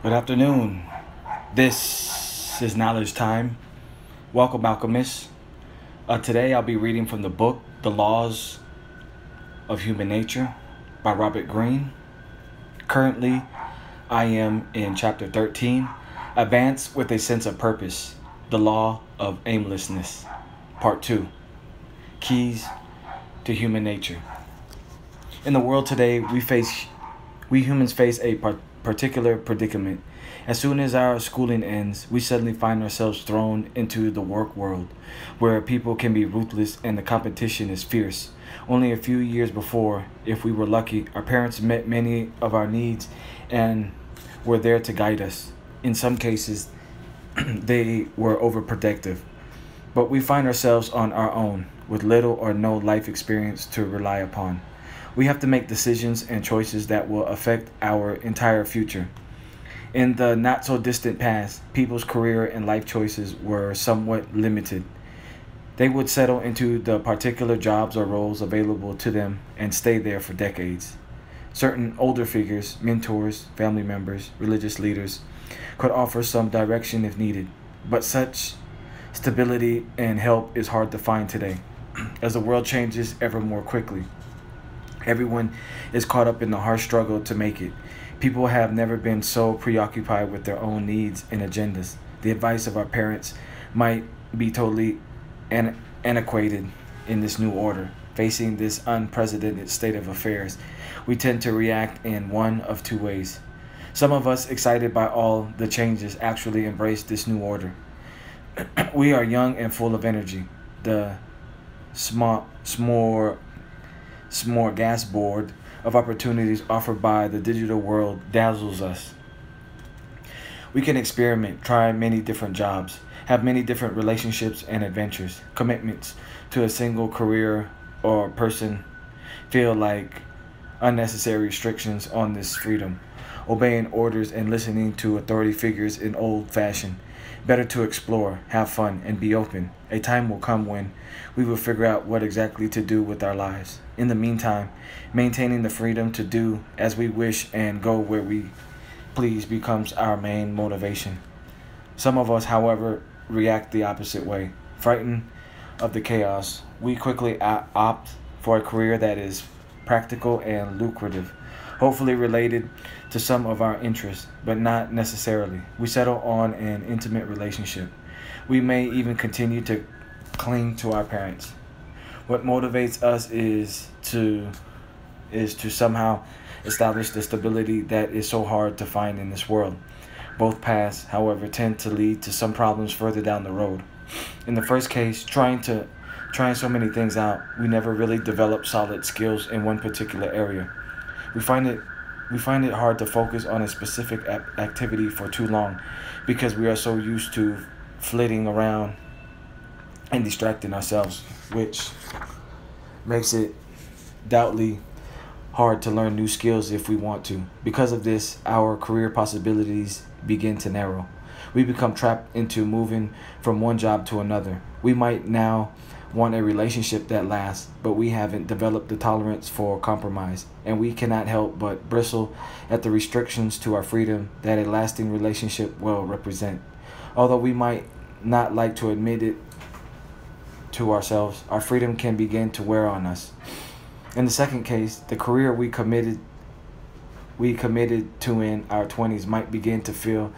Good afternoon. This is Knowledge Time. Welcome, alchemists. Uh, today I'll be reading from the book The Laws of Human Nature by Robert Greene. Currently, I am in chapter 13 Advance with a Sense of Purpose The Law of Aimlessness, Part 2 Keys to Human Nature. In the world today, we face we humans face a part particular predicament. As soon as our schooling ends, we suddenly find ourselves thrown into the work world, where people can be ruthless and the competition is fierce. Only a few years before, if we were lucky, our parents met many of our needs and were there to guide us. In some cases, they were overprotective. But we find ourselves on our own, with little or no life experience to rely upon. We have to make decisions and choices that will affect our entire future. In the not so distant past, people's career and life choices were somewhat limited. They would settle into the particular jobs or roles available to them and stay there for decades. Certain older figures, mentors, family members, religious leaders, could offer some direction if needed, but such stability and help is hard to find today as the world changes ever more quickly. Everyone is caught up in the hard struggle to make it. People have never been so preoccupied with their own needs and agendas. The advice of our parents might be totally an- antiquated in this new order. Facing this unprecedented state of affairs, we tend to react in one of two ways. Some of us, excited by all the changes, actually embrace this new order. we are young and full of energy. The small, small smorgasbord of opportunities offered by the digital world dazzles us. We can experiment, try many different jobs, have many different relationships and adventures, commitments to a single career or person feel like unnecessary restrictions on this freedom, obeying orders and listening to authority figures in old fashion. Better to explore, have fun, and be open. A time will come when we will figure out what exactly to do with our lives. In the meantime, maintaining the freedom to do as we wish and go where we please becomes our main motivation. Some of us, however, react the opposite way. Frightened of the chaos, we quickly opt for a career that is practical and lucrative hopefully related to some of our interests, but not necessarily. We settle on an intimate relationship. We may even continue to cling to our parents. What motivates us is to is to somehow establish the stability that is so hard to find in this world. Both paths, however, tend to lead to some problems further down the road. In the first case, trying to trying so many things out, we never really develop solid skills in one particular area. We find it we find it hard to focus on a specific activity for too long because we are so used to flitting around and distracting ourselves, which makes it doubtly hard to learn new skills if we want to. Because of this, our career possibilities begin to narrow. We become trapped into moving from one job to another. We might now want a relationship that lasts, but we haven't developed the tolerance for compromise, and we cannot help but bristle at the restrictions to our freedom that a lasting relationship will represent. Although we might not like to admit it to ourselves, our freedom can begin to wear on us. In the second case, the career we committed we committed to in our 20s might begin to feel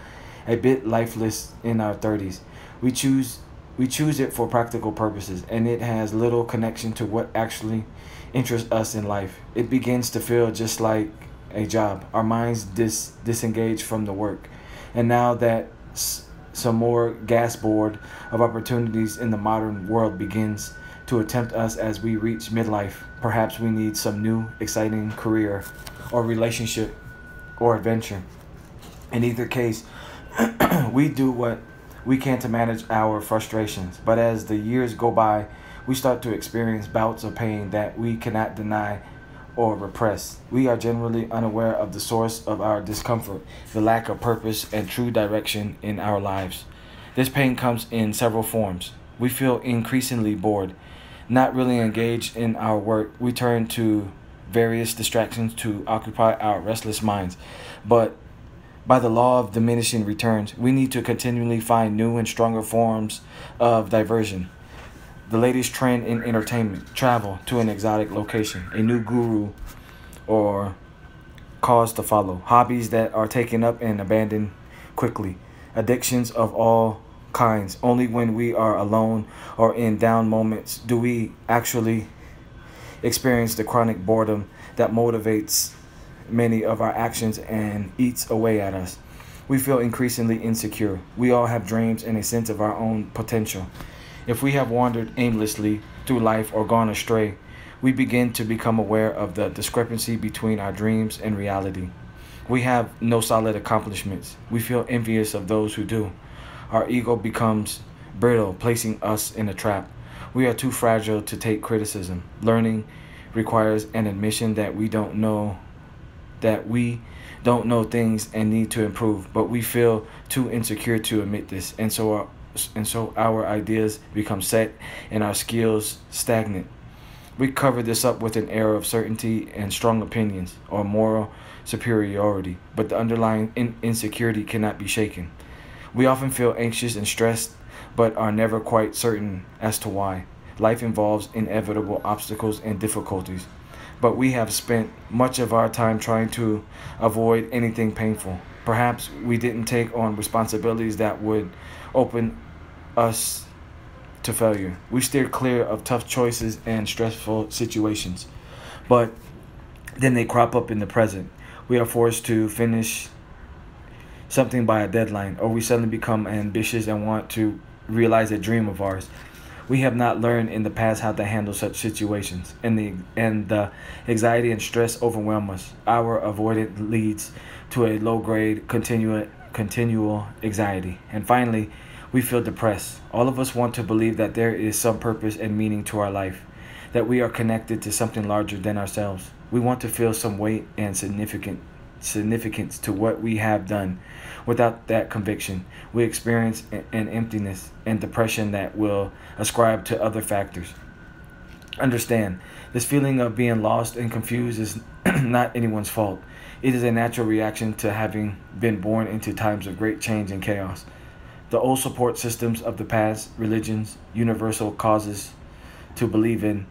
a bit lifeless in our 30s. We choose we choose it for practical purposes, and it has little connection to what actually interests us in life. It begins to feel just like a job. Our minds dis- disengage from the work. And now that s- smorgasbord of opportunities in the modern world begins to attempt us as we reach midlife, perhaps we need some new, exciting career or relationship or adventure. In either case, we do what we can to manage our frustrations. But as the years go by, we start to experience bouts of pain that we cannot deny or repress. We are generally unaware of the source of our discomfort, the lack of purpose and true direction in our lives. This pain comes in several forms. We feel increasingly bored, not really engaged in our work. We turn to various distractions to occupy our restless minds. But By the law of diminishing returns, we need to continually find new and stronger forms of diversion. The latest trend in entertainment, travel to an exotic location, a new guru, or cause to follow, hobbies that are taken up and abandoned quickly, addictions of all kinds. Only when we are alone or in down moments do we actually experience the chronic boredom that motivates many of our actions and eats away at us. We feel increasingly insecure. We all have dreams and a sense of our own potential. If we have wandered aimlessly through life or gone astray, we begin to become aware of the discrepancy between our dreams and reality. We have no solid accomplishments. We feel envious of those who do. Our ego becomes brittle, placing us in a trap. We are too fragile to take criticism. Learning requires an admission that we don't know that we don't know things and need to improve, but we feel too insecure to admit this, and so our and so our ideas become set and our skills stagnant. We cover this up with an air of certainty and strong opinions or moral superiority, but the underlying in- insecurity cannot be shaken. We often feel anxious and stressed, but are never quite certain as to why. Life involves inevitable obstacles and difficulties but we have spent much of our time trying to avoid anything painful. Perhaps we didn't take on responsibilities that would open us to failure. We steered clear of tough choices and stressful situations. But then they crop up in the present. We are forced to finish something by a deadline, or we suddenly become ambitious and want to realize a dream of ours we have not learned in the past how to handle such situations, and the and the anxiety and stress overwhelm us. Our avoidance leads to a low grade continual continual anxiety, and finally, we feel depressed. All of us want to believe that there is some purpose and meaning to our life, that we are connected to something larger than ourselves. We want to feel some weight and significant significance to what we have done. Without that conviction, we experience an emptiness and depression that will ascribe to other factors. Understand, this feeling of being lost and confused is not anyone's fault. It is a natural reaction to having been born into times of great change and chaos. The old support systems of the past, religions, universal causes to believe in,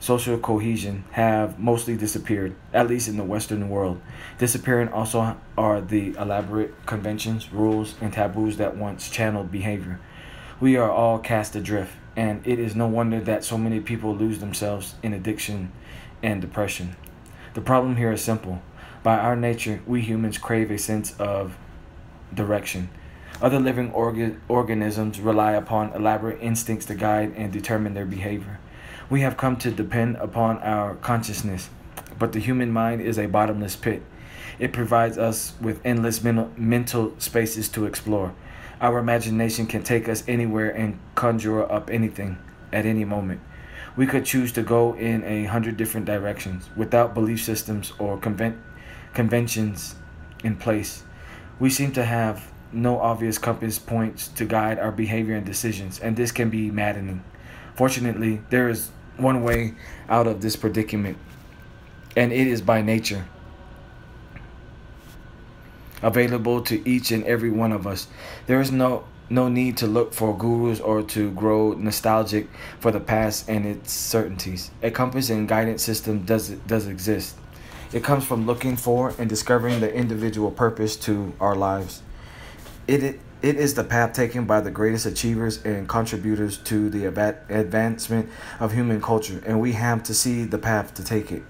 social cohesion have mostly disappeared, at least in the Western world. Disappearing also are the elaborate conventions, rules, and taboos that once channeled behavior. We are all cast adrift, and it is no wonder that so many people lose themselves in addiction and depression. The problem here is simple. By our nature, we humans crave a sense of direction. Other living orga- organisms rely upon elaborate instincts to guide and determine their behavior we have come to depend upon our consciousness. But the human mind is a bottomless pit. It provides us with endless mental, mental spaces to explore. Our imagination can take us anywhere and conjure up anything at any moment. We could choose to go in a hundred different directions without belief systems or conven- conventions in place. We seem to have no obvious compass points to guide our behavior and decisions, and this can be maddening. Fortunately, there is one way out of this predicament, and it is by nature available to each and every one of us. There is no no need to look for gurus or to grow nostalgic for the past and its certainties. A compass and guidance system does does exist. It comes from looking for and discovering the individual purpose to our lives. It, it it is the path taken by the greatest achievers and contributors to the advancement of human culture, and we have to see the path to take it.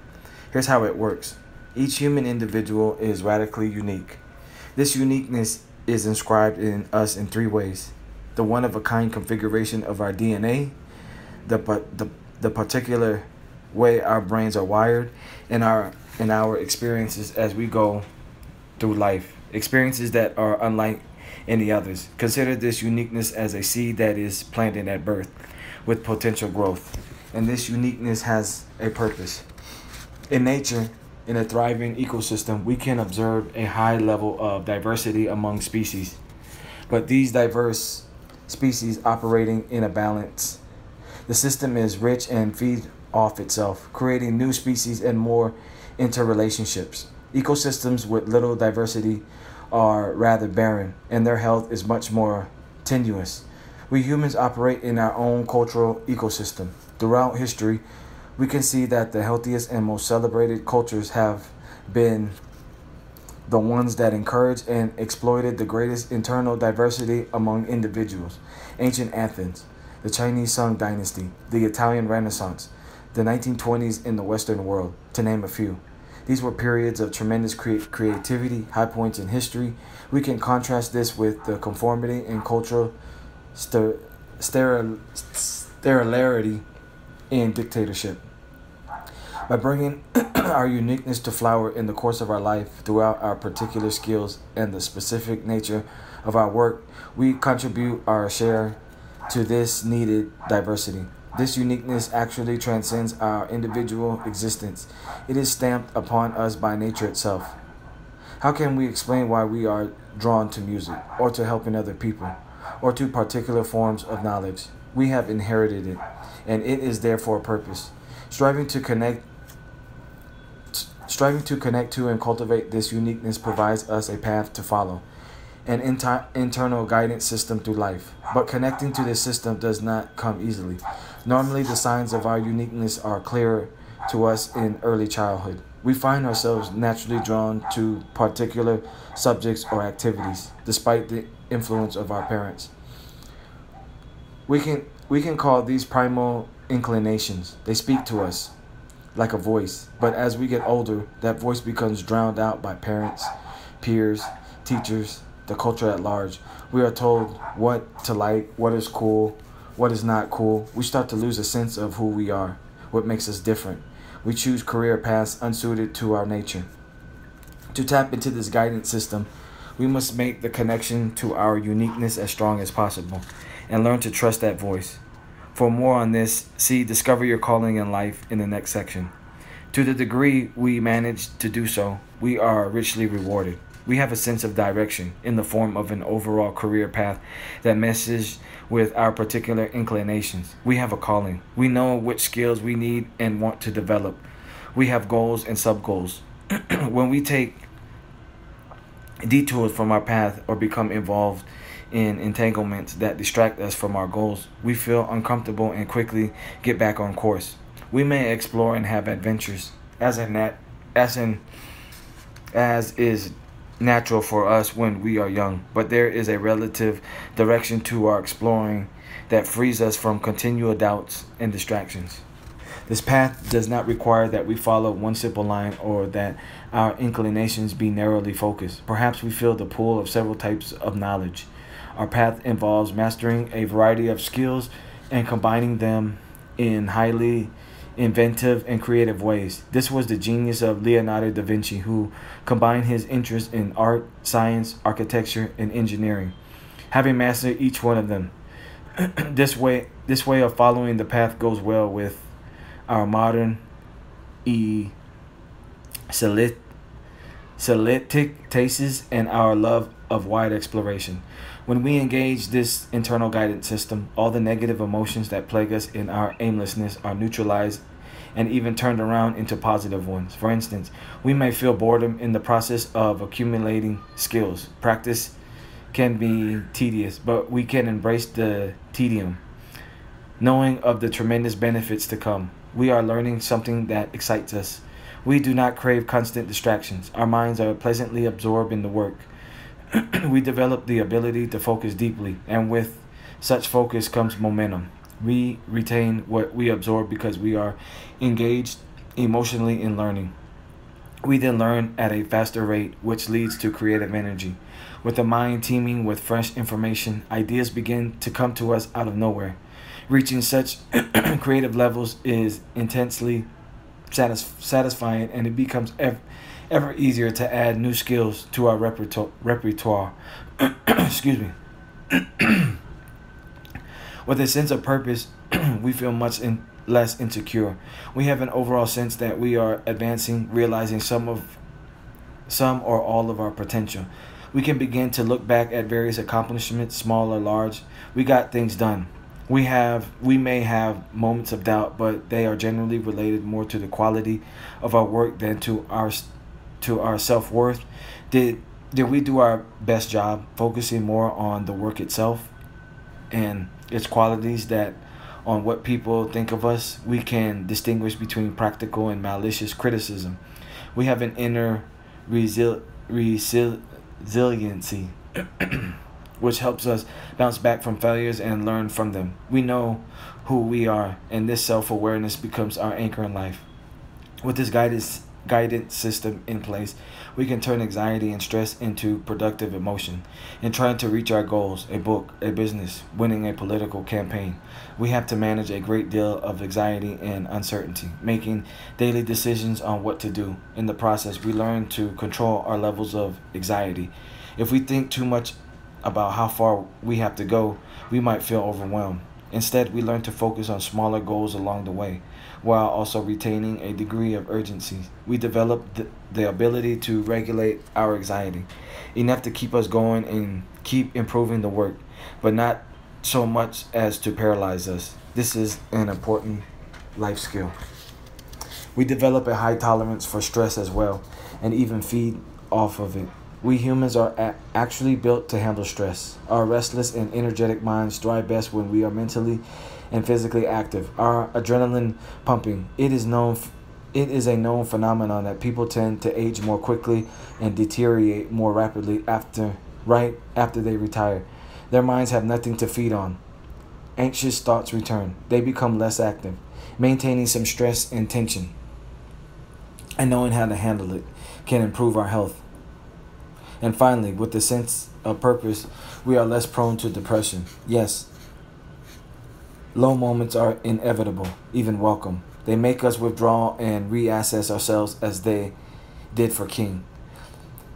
Here's how it works each human individual is radically unique. This uniqueness is inscribed in us in three ways the one of a kind configuration of our DNA, the, the, the particular way our brains are wired, and our, and our experiences as we go through life. Experiences that are unlike any others. Consider this uniqueness as a seed that is planted at birth with potential growth. And this uniqueness has a purpose. In nature, in a thriving ecosystem, we can observe a high level of diversity among species. But these diverse species operating in a balance. The system is rich and feeds off itself, creating new species and more interrelationships. Ecosystems with little diversity are rather barren, and their health is much more tenuous. We humans operate in our own cultural ecosystem. Throughout history, we can see that the healthiest and most celebrated cultures have been the ones that encouraged and exploited the greatest internal diversity among individuals. Ancient Athens, the Chinese Song Dynasty, the Italian Renaissance, the 1920s in the Western world, to name a few. These were periods of tremendous cre- creativity, high points in history. We can contrast this with the conformity and cultural ster- steril- sterility in dictatorship. By bringing our uniqueness to flower in the course of our life throughout our particular skills and the specific nature of our work, we contribute our share to this needed diversity. This uniqueness actually transcends our individual existence. It is stamped upon us by nature itself. How can we explain why we are drawn to music, or to helping other people, or to particular forms of knowledge? We have inherited it, and it is there for a purpose. Striving to connect striving to connect to and cultivate this uniqueness provides us a path to follow an inter- internal guidance system through life. But connecting to this system does not come easily. Normally, the signs of our uniqueness are clear to us in early childhood. We find ourselves naturally drawn to particular subjects or activities, despite the influence of our parents. We can, we can call these primal inclinations. They speak to us like a voice, but as we get older, that voice becomes drowned out by parents, peers, teachers, the culture at large. We are told what to like, what is cool, what is not cool. We start to lose a sense of who we are, what makes us different. We choose career paths unsuited to our nature. To tap into this guidance system, we must make the connection to our uniqueness as strong as possible and learn to trust that voice. For more on this, see Discover Your Calling in Life in the next section. To the degree we manage to do so, we are richly rewarded. We have a sense of direction in the form of an overall career path that meshes with our particular inclinations. We have a calling. We know which skills we need and want to develop. We have goals and sub goals. when we take detours from our path or become involved in entanglements that distract us from our goals, we feel uncomfortable and quickly get back on course. We may explore and have adventures as in that as in as is natural for us when we are young, but there is a relative direction to our exploring that frees us from continual doubts and distractions. This path does not require that we follow one simple line or that our inclinations be narrowly focused. Perhaps we feel the pull of several types of knowledge. Our path involves mastering a variety of skills and combining them in highly inventive, and creative ways. This was the genius of Leonardo da Vinci, who combined his interest in art, science, architecture, and engineering, having mastered each one of them. this way, this way of following the path goes well with our modern e Celtic tastes and our love of wide exploration. When we engage this internal guidance system, all the negative emotions that plague us in our aimlessness are neutralized and even turned around into positive ones. For instance, we may feel boredom in the process of accumulating skills. Practice can be tedious, but we can embrace the tedium, knowing of the tremendous benefits to come. We are learning something that excites us. We do not crave constant distractions. Our minds are pleasantly absorbed in the work. we develop the ability to focus deeply, and with such focus comes momentum. We retain what we absorb because we are engaged emotionally in learning. We then learn at a faster rate, which leads to creative energy. With the mind teeming with fresh information, ideas begin to come to us out of nowhere. Reaching such creative levels is intensely satis- satisfying, and it becomes ever easier to add new skills to our repertoire. Excuse me. With a sense of purpose, we feel much in, less insecure. We have an overall sense that we are advancing, realizing some of some or all of our potential. We can begin to look back at various accomplishments, small or large. We got things done. We have we may have moments of doubt, but they are generally related more to the quality of our work than to our to our self-worth. Did did we do our best job focusing more on the work itself and its qualities that on what people think of us, we can distinguish between practical and malicious criticism. We have an inner resil- resil- resiliency, which helps us bounce back from failures and learn from them. We know who we are, and this self awareness becomes our anchor in life. With this guidance guidance system in place, we can turn anxiety and stress into productive emotion. In trying to reach our goals, a book, a business, winning a political campaign, we have to manage a great deal of anxiety and uncertainty, making daily decisions on what to do. In the process, we learn to control our levels of anxiety. If we think too much about how far we have to go, we might feel overwhelmed. Instead, we learn to focus on smaller goals along the way, while also retaining a degree of urgency. We develop the, the ability to regulate our anxiety, enough to keep us going and keep improving the work, but not so much as to paralyze us. This is an important life skill. We develop a high tolerance for stress as well, and even feed off of it. We humans are actually built to handle stress. Our restless and energetic minds thrive best when we are mentally and physically active. Our adrenaline pumping. It is known it is a known phenomenon that people tend to age more quickly and deteriorate more rapidly after right after they retire. Their minds have nothing to feed on. Anxious thoughts return. They become less active, maintaining some stress and tension. And knowing how to handle it can improve our health. And finally, with the sense of purpose, we are less prone to depression. Yes, low moments are inevitable, even welcome. They make us withdraw and reassess ourselves as they did for King.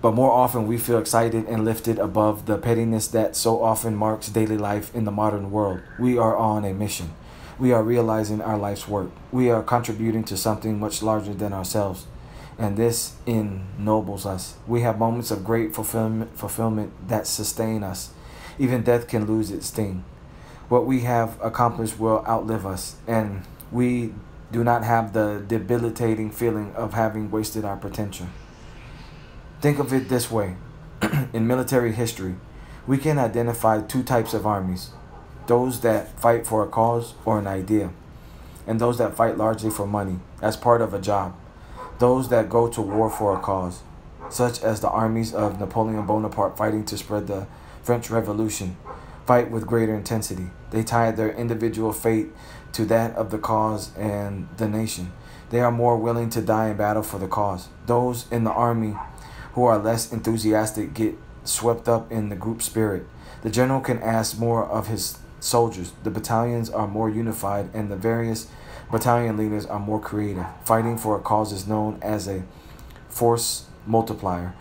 But more often, we feel excited and lifted above the pettiness that so often marks daily life in the modern world. We are on a mission. We are realizing our life's work. We are contributing to something much larger than ourselves and this ennobles us. We have moments of great fulfillment, fulfillment that sustain us. Even death can lose its sting. What we have accomplished will outlive us, and we do not have the debilitating feeling of having wasted our potential. Think of it this way in military history, we can identify two types of armies those that fight for a cause or an idea, and those that fight largely for money as part of a job those that go to war for a cause, such as the armies of Napoleon Bonaparte fighting to spread the French Revolution, fight with greater intensity. They tie their individual fate to that of the cause and the nation. They are more willing to die in battle for the cause. Those in the army who are less enthusiastic get swept up in the group spirit. The general can ask more of his soldiers. The battalions are more unified, and the various Battalion leaders are more creative. Fighting for a cause is known as a force multiplier.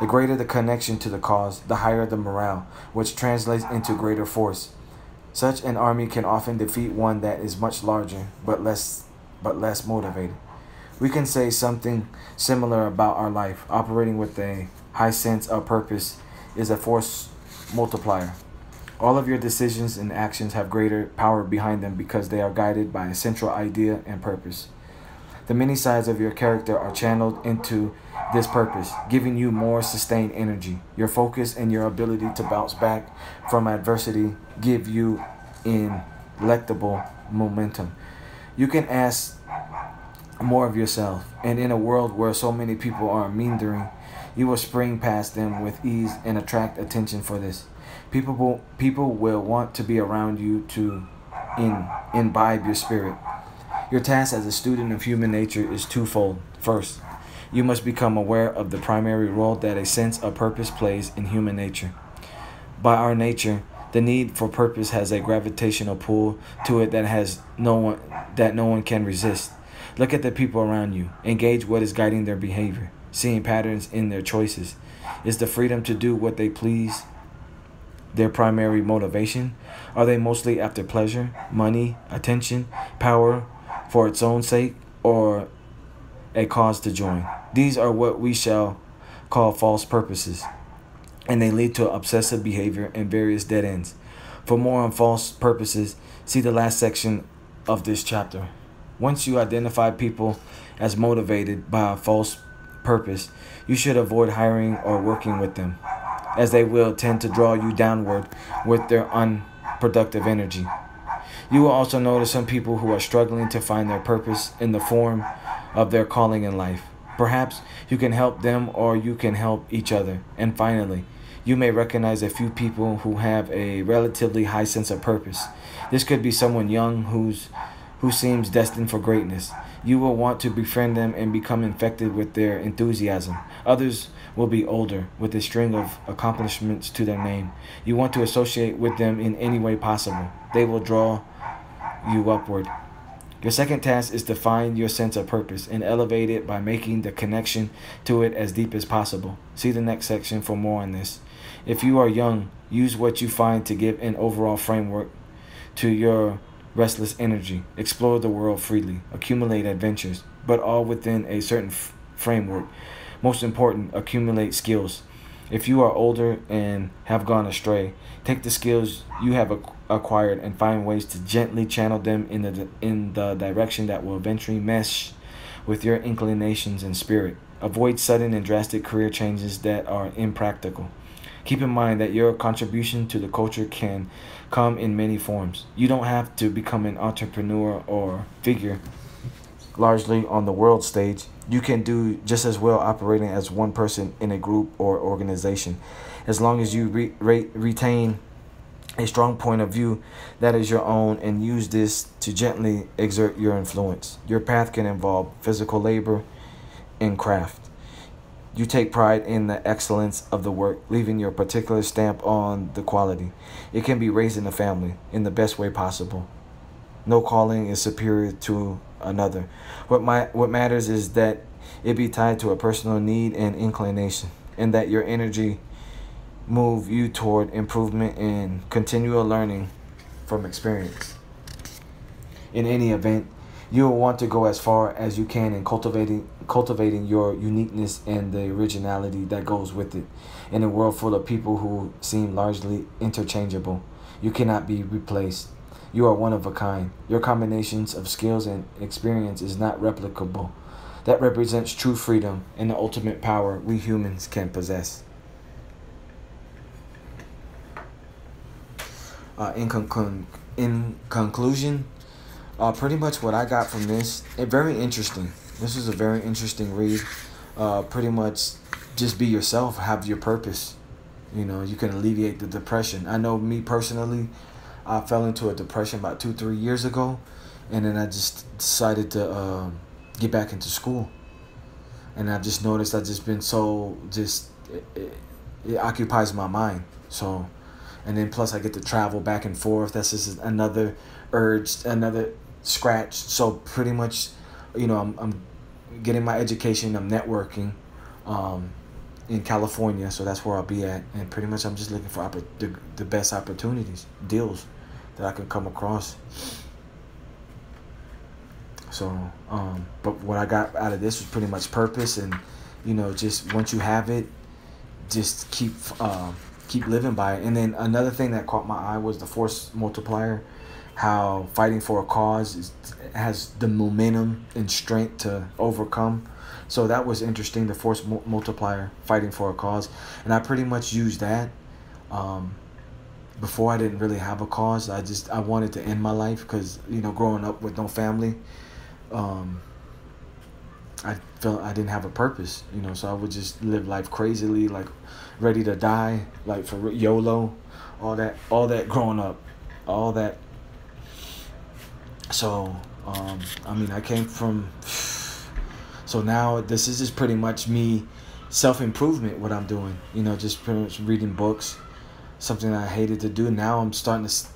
The greater the connection to the cause, the higher the morale, which translates into greater force. Such an army can often defeat one that is much larger but less but less motivated. We can say something similar about our life. Operating with a high sense of purpose is a force multiplier. All of your decisions and actions have greater power behind them because they are guided by a central idea and purpose. The many sides of your character are channeled into this purpose, giving you more sustained energy. Your focus and your ability to bounce back from adversity give you ineluctable momentum. You can ask more of yourself, and in a world where so many people are meandering, you will spring past them with ease and attract attention for this. People will, people will want to be around you to in, imbibe your spirit. Your task as a student of human nature is twofold. First, you must become aware of the primary role that a sense of purpose plays in human nature. By our nature, the need for purpose has a gravitational pull to it that has no one that no one can resist. Look at the people around you. Engage what is guiding their behavior, seeing patterns in their choices. Is the freedom to do what they please their primary motivation? Are they mostly after pleasure, money, attention, power for its own sake, or a cause to join? These are what we shall call false purposes, and they lead to obsessive behavior and various dead ends. For more on false purposes, see the last section of this chapter. Once you identify people as motivated by a false purpose, you should avoid hiring or working with them, as they will tend to draw you downward with their unproductive energy. You will also notice some people who are struggling to find their purpose in the form of their calling in life. Perhaps you can help them or you can help each other. And finally, you may recognize a few people who have a relatively high sense of purpose. This could be someone young who's who seems destined for greatness. You will want to befriend them and become infected with their enthusiasm. Others will be older, with a string of accomplishments to their name. You want to associate with them in any way possible. They will draw you upward. Your second task is to find your sense of purpose and elevate it by making the connection to it as deep as possible. See the next section for more on this. If you are young, use what you find to give an overall framework to your restless energy. Explore the world freely, accumulate adventures, but all within a certain framework. Most important, accumulate skills. If you are older and have gone astray, take the skills you have acquired and find ways to gently channel them in the in the direction that will eventually mesh with your inclinations and spirit. Avoid sudden and drastic career changes that are impractical. Keep in mind that your contribution to the culture can come in many forms. You don't have to become an entrepreneur or figure largely on the world stage. You can do just as well operating as one person in a group or organization as long as you re- re- retain a strong point of view that is your own and use this to gently exert your influence. Your path can involve physical labor and craft. You take pride in the excellence of the work, leaving your particular stamp on the quality. It can be raised in the family in the best way possible. No calling is superior to another. What my what matters is that it be tied to a personal need and inclination, and that your energy move you toward improvement and continual learning from experience. In any event, you will want to go as far as you can in cultivating cultivating your uniqueness and the originality that goes with it. In a world full of people who seem largely interchangeable, you cannot be replaced. You are one of a kind. Your combinations of skills and experience is not replicable. That represents true freedom and the ultimate power we humans can possess. Uh, in, con- in conclusion, uh, pretty much what I got from this, it very interesting. This is a very interesting read. Uh, pretty much, just be yourself, have your purpose. You know, you can alleviate the depression. I know me personally, I fell into a depression about two, three years ago, and then I just decided to uh, get back into school. And I've just noticed I've just been so just it, it, it occupies my mind. So, and then plus I get to travel back and forth. That's just another urge, another scratch. So pretty much, you know, I'm, I'm getting my education. I'm networking um, in California, so that's where I'll be at. And pretty much, I'm just looking for the, the best opportunities, deals that I can come across. So, um, but what I got out of this was pretty much purpose, and you know, just once you have it, just keep uh, keep living by it. And then another thing that caught my eye was the force multiplier how fighting for a cause is, has the momentum and strength to overcome. So that was interesting, the force multiplier, fighting for a cause. And I pretty much used that. Um, before I didn't really have a cause. I just I wanted to end my life because you know growing up with no family, um, I felt I didn't have a purpose. You know, so I would just live life crazily, like ready to die, like for YOLO, all that, all that growing up, all that so, um, I mean, I came from. So now this is just pretty much me, self improvement. What I'm doing, you know, just pretty much reading books, something I hated to do. Now I'm starting to,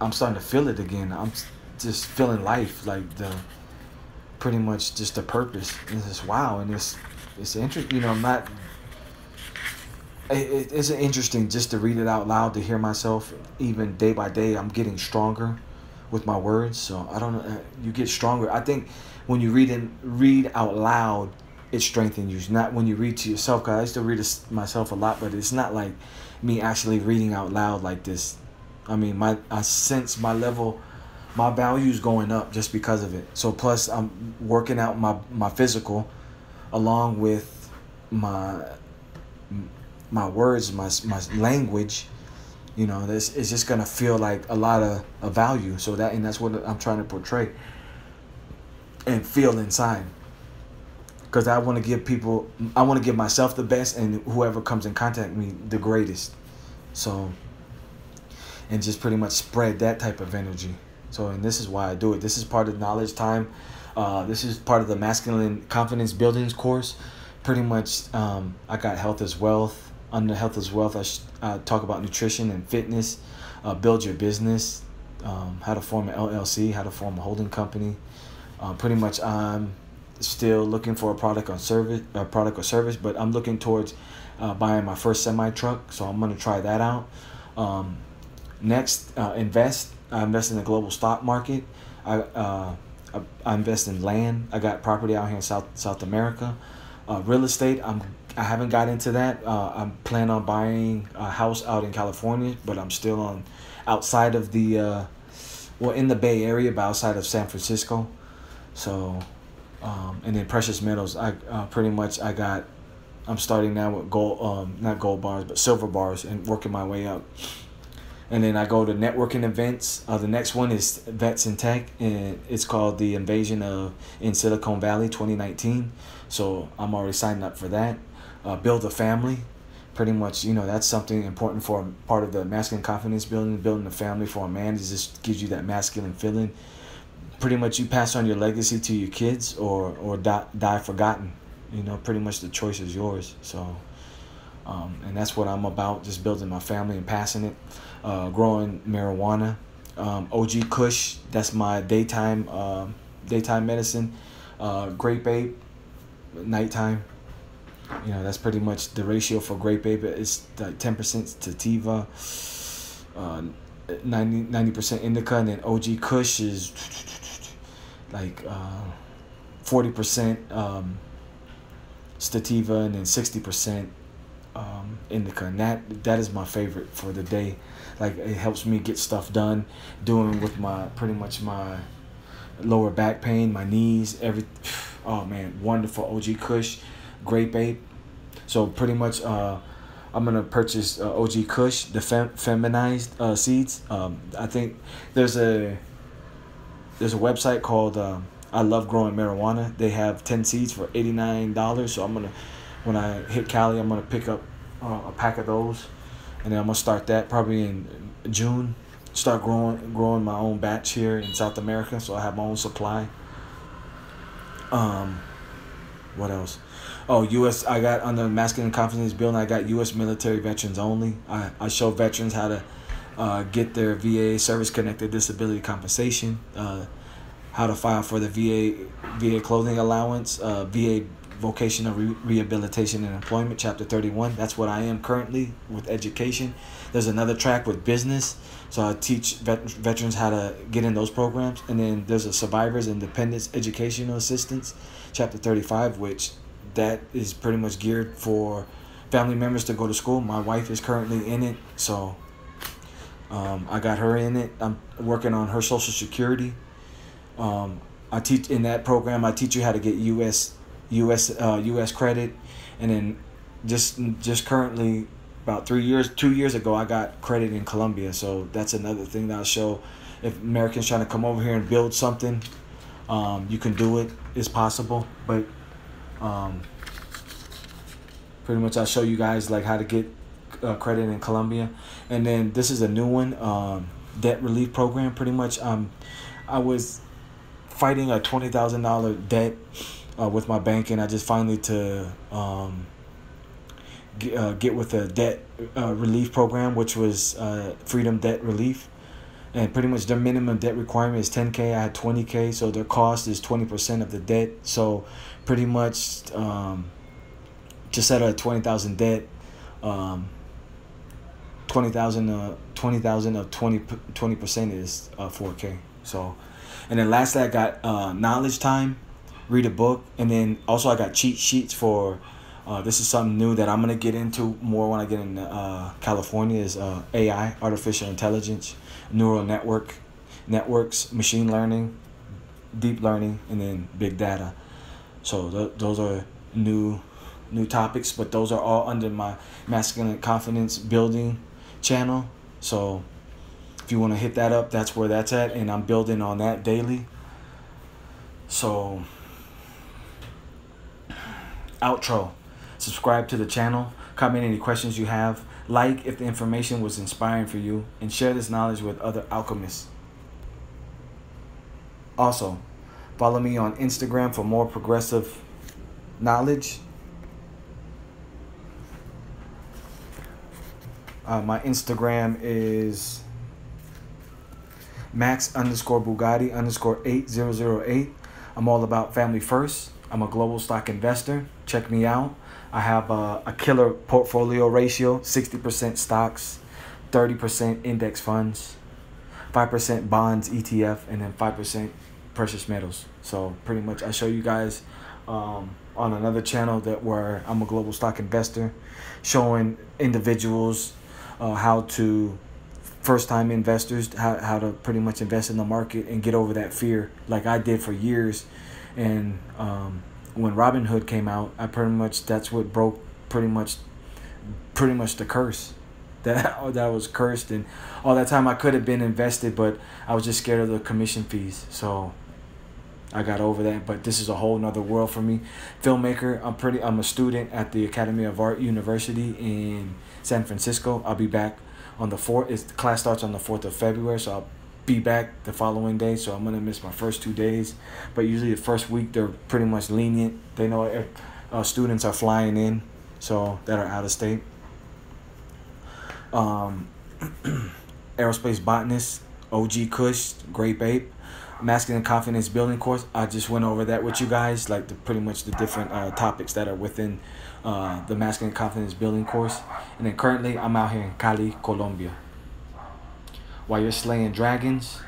I'm starting to feel it again. I'm just feeling life, like the, pretty much just the purpose. And it's wow, and it's, it's interesting. You know, I'm not. It, it's interesting just to read it out loud to hear myself even day by day. I'm getting stronger with my words. So I don't know. Uh, you get stronger. I think when you read and read out loud, it strengthens you. Not when you read to yourself. Cause I used to read myself a lot, but it's not like me actually reading out loud like this. I mean, my I sense my level, my values going up just because of it. So plus I'm working out my my physical. along with my my words, my my language, you know, this is just gonna feel like a lot of, of value. So that and that's what I'm trying to portray and feel inside. Because I want to give people, I want to give myself the best, and whoever comes in contact me the greatest. So, and just pretty much spread that type of energy. So, and this is why I do it. This is part of knowledge time. Uh, this is part of the masculine confidence buildings course. Pretty much, um, I got health as wealth under health as wealth i uh, talk about nutrition and fitness uh, build your business um, how to form an llc how to form a holding company uh, pretty much i'm still looking for a product or service a product or service but i'm looking towards uh, buying my first semi truck so i'm going to try that out um, next uh, invest i invest in the global stock market I, uh, I, I invest in land i got property out here in south south america real estate i'm I haven't got into that. Uh, I'm planning on buying a house out in California, but I'm still on outside of the uh, well in the Bay Area, but outside of San Francisco. So, um, and then precious metals. I uh, pretty much I got. I'm starting now with gold, um, not gold bars, but silver bars, and working my way up. And then I go to networking events. Uh, the next one is Vets in Tech, and it's called the Invasion of in Silicon Valley 2019. So I'm already signed up for that uh, build a family. Pretty much, you know, that's something important for part of the masculine confidence building. Building a family for a man is just gives you that masculine feeling. Pretty much, you pass on your legacy to your kids or or die, die forgotten. You know, pretty much the choice is yours. So, um, and that's what I'm about. Just building my family and passing it. Uh, growing marijuana. Um, OG Kush, that's my daytime uh, daytime medicine. Uh, grape ape, nighttime. You know, that's pretty much the ratio for grape ape. It's like 10% sativa, uh, 90, percent indica, and then OG Kush is like uh, 40% um, sativa and then 60% um, indica. And that, that is my favorite for the day. Like, it helps me get stuff done, doing with my pretty much my lower back pain, my knees, every. Oh man, wonderful OG Kush grape ape. So pretty much, uh, I'm gonna purchase uh, OG Kush, the fem- feminized uh, seeds. Um, I think there's a there's a website called uh, I Love Growing Marijuana. They have ten seeds for eighty nine dollars. So I'm gonna when I hit Cali, I'm gonna pick up uh, a pack of those, and then I'm gonna start that probably in June. Start growing growing my own batch here in South America, so I have my own supply. Um, what else? Oh, U.S. I got on the masculine confidence building. I got U.S. military veterans only. I, I show veterans how to uh, get their VA service connected disability compensation, uh, how to file for the VA VA clothing allowance, uh, VA vocational re- rehabilitation and employment, chapter thirty one. That's what I am currently with education. There's another track with business, so I teach vet- veterans how to get in those programs, and then there's a survivors and independence educational assistance, chapter thirty five, which that is pretty much geared for family members to go to school. My wife is currently in it, so um, I got her in it. I'm working on her social security. Um, I teach in that program. I teach you how to get U.S. U.S. Uh, U.S. credit, and then just just currently about three years, two years ago, I got credit in Colombia. So that's another thing that I'll show. If Americans trying to come over here and build something, um, you can do it. It's possible, but um, pretty much, I'll show you guys like how to get uh, credit in Colombia, and then this is a new one, um, debt relief program. Pretty much, um, I was fighting a twenty thousand dollar debt uh, with my bank, and I just finally to um, get, uh, get with a debt uh, relief program, which was uh, Freedom Debt Relief. And pretty much their minimum debt requirement is 10k i had 20k so their cost is 20% of the debt. So pretty much um, to settle a 20000 debt um, 20000 uh, 20000 of 20 20% is uh, 4k so and then lastly i got uh, knowledge time read a book and then also i got cheat sheets for uh, this is something new that I'm gonna get into more when I get in uh, California is uh, AI, artificial intelligence neural network networks, machine learning, deep learning, and then big data. So th- those are new new topics, but those are all under my masculine confidence building channel. So if you want to hit that up, that's where that's at, and I'm building on that daily. So outro. Subscribe to the channel. Comment any questions you have. Like if the information was inspiring for you, and share this knowledge with other alchemists. Also, follow me on Instagram for more progressive knowledge. Uh, my Instagram is max underscore Bugatti underscore 8008. I'm all about family first. I'm a global stock investor. Check me out. I have a, a killer portfolio ratio 60% stocks, 30% index funds, 5% bonds, ETF, and then 5% precious metals. So pretty much I show you guys um, on another channel that where I'm a global stock investor, showing individuals uh, how to first time investors how, how to pretty much invest in the market and get over that fear like I did for years. And um, when Robinhood came out I pretty much that's what broke pretty much pretty much the curse. That that was cursed and all that time I could have been invested but I was just scared of the commission fees. So I got over that but this is a whole nother world for me. Filmmaker I'm pretty I'm a student at the Academy of Art University in San Francisco. I'll be back on the 4th is class starts on the 4th of February so I'll be back the following day so I'm gonna miss my first two days. But usually the first week they're pretty much lenient. They know uh, students are flying in so that are out of state. Um, aerospace botanist OG Kush Grape Ape masculine confidence building course i just went over that with you guys like the pretty much the different uh, topics that are within uh, the masculine confidence building course. And then currently i'm out here in cali colombia. While you're slaying dragons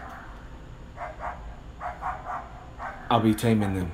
i'll be taming them